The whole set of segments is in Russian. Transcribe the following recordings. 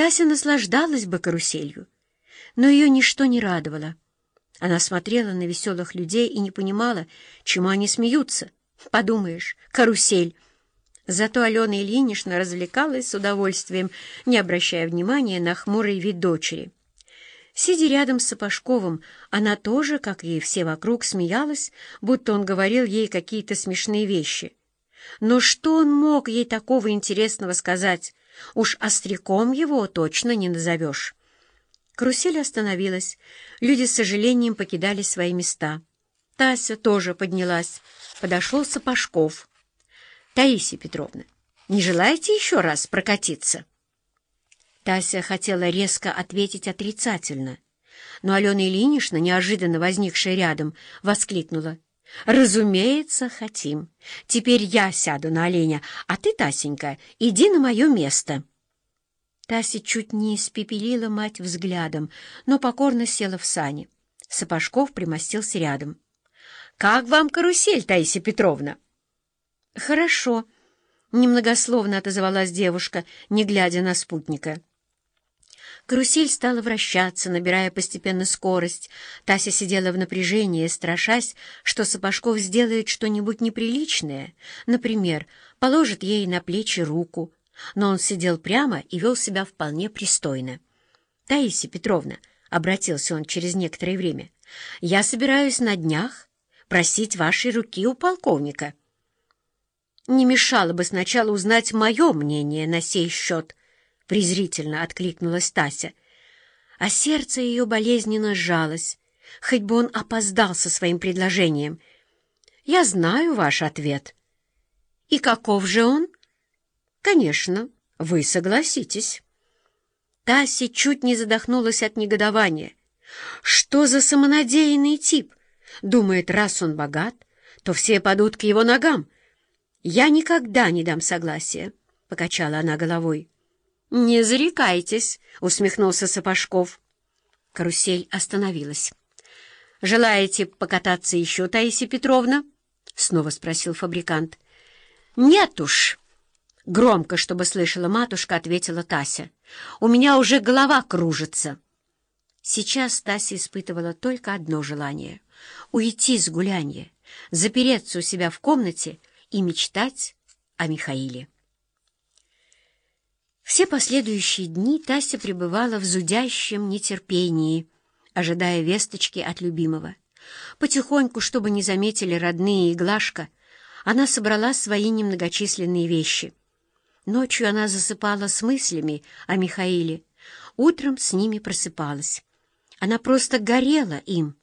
Тася наслаждалась бы каруселью, но ее ничто не радовало. Она смотрела на веселых людей и не понимала, чему они смеются. Подумаешь, карусель. Зато Алена Ильинична развлекалась с удовольствием, не обращая внимания на хмурый вид дочери. Сидя рядом с Сапожковым, она тоже, как и все вокруг, смеялась, будто он говорил ей какие-то смешные вещи. Но что он мог ей такого интересного сказать? Уж остряком его точно не назовешь. Карусель остановилась. Люди с сожалением покидали свои места. Тася тоже поднялась. Подошел Сапожков. «Таисия Петровна, не желаете еще раз прокатиться?» Тася хотела резко ответить отрицательно, но Алена Ильинична, неожиданно возникшая рядом, воскликнула. «Разумеется, хотим. Теперь я сяду на оленя, а ты, Тасенька, иди на мое место». Тася чуть не испепелила мать взглядом, но покорно села в сани. Сапожков примостился рядом. «Как вам карусель, Таисия Петровна?» «Хорошо», — немногословно отозвалась девушка, не глядя на спутника. Карусель стала вращаться, набирая постепенно скорость. Тася сидела в напряжении, страшась, что Сапожков сделает что-нибудь неприличное, например, положит ей на плечи руку. Но он сидел прямо и вел себя вполне пристойно. «Таисия Петровна», — обратился он через некоторое время, — «я собираюсь на днях просить вашей руки у полковника». «Не мешало бы сначала узнать мое мнение на сей счет», презрительно откликнулась Тася. А сердце ее болезненно сжалось, хоть бы он опоздал со своим предложением. «Я знаю ваш ответ». «И каков же он?» «Конечно, вы согласитесь». Тася чуть не задохнулась от негодования. «Что за самонадеянный тип? Думает, раз он богат, то все падут к его ногам. Я никогда не дам согласия», — покачала она головой. «Не зарекайтесь», — усмехнулся Сапожков. Карусель остановилась. «Желаете покататься еще, Таисия Петровна?» — снова спросил фабрикант. «Нет уж!» — громко, чтобы слышала матушка, ответила Тася. «У меня уже голова кружится». Сейчас Тася испытывала только одно желание — уйти с гуляния, запереться у себя в комнате и мечтать о Михаиле. Все последующие дни Тася пребывала в зудящем нетерпении, ожидая весточки от любимого. Потихоньку, чтобы не заметили родные и Глашка, она собрала свои немногочисленные вещи. Ночью она засыпала с мыслями о Михаиле, утром с ними просыпалась. Она просто горела им.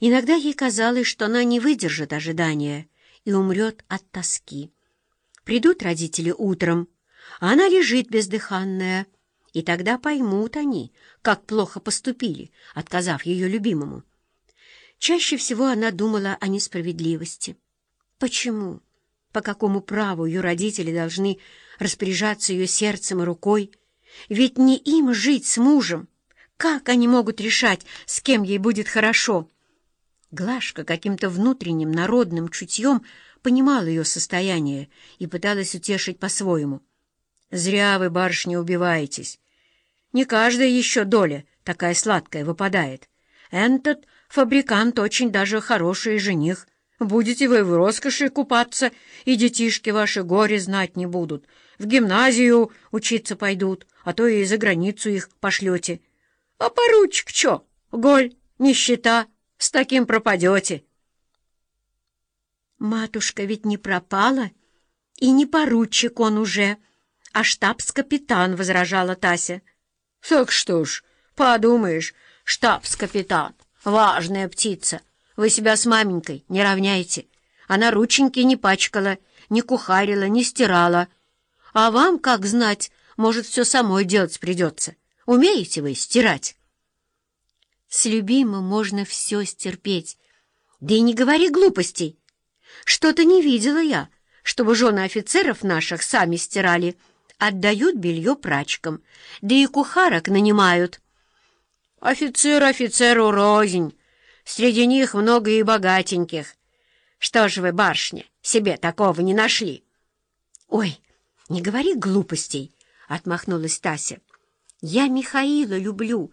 Иногда ей казалось, что она не выдержит ожидания и умрет от тоски. Придут родители утром, она лежит бездыханная, и тогда поймут они, как плохо поступили, отказав ее любимому. Чаще всего она думала о несправедливости. Почему? По какому праву ее родители должны распоряжаться ее сердцем и рукой? Ведь не им жить с мужем. Как они могут решать, с кем ей будет хорошо? Глашка каким-то внутренним народным чутьем понимала ее состояние и пыталась утешить по-своему. Зря вы, барышня, убиваетесь. Не каждая еще доля такая сладкая выпадает. Этот фабрикант очень даже хороший жених. Будете вы в роскоши купаться, и детишки ваши горе знать не будут. В гимназию учиться пойдут, а то и за границу их пошлете. А поручик чё? Голь, нищета, с таким пропадете. Матушка ведь не пропала, и не поручик он уже, — а штабс-капитан, — возражала Тася. — Так что ж, подумаешь, штабс-капитан, важная птица. Вы себя с маменькой не равняете. Она рученьки не пачкала, не кухарила, не стирала. А вам, как знать, может, все самой делать придется. Умеете вы стирать? С любимым можно все стерпеть. Да и не говори глупостей. Что-то не видела я, чтобы жены офицеров наших сами стирали, — отдают белье прачкам, да и кухарок нанимают. Офицер офицеру рознь, среди них много и богатеньких. Что же вы, барышня, себе такого не нашли? — Ой, не говори глупостей, — отмахнулась Тася. «Я Михаила люблю!»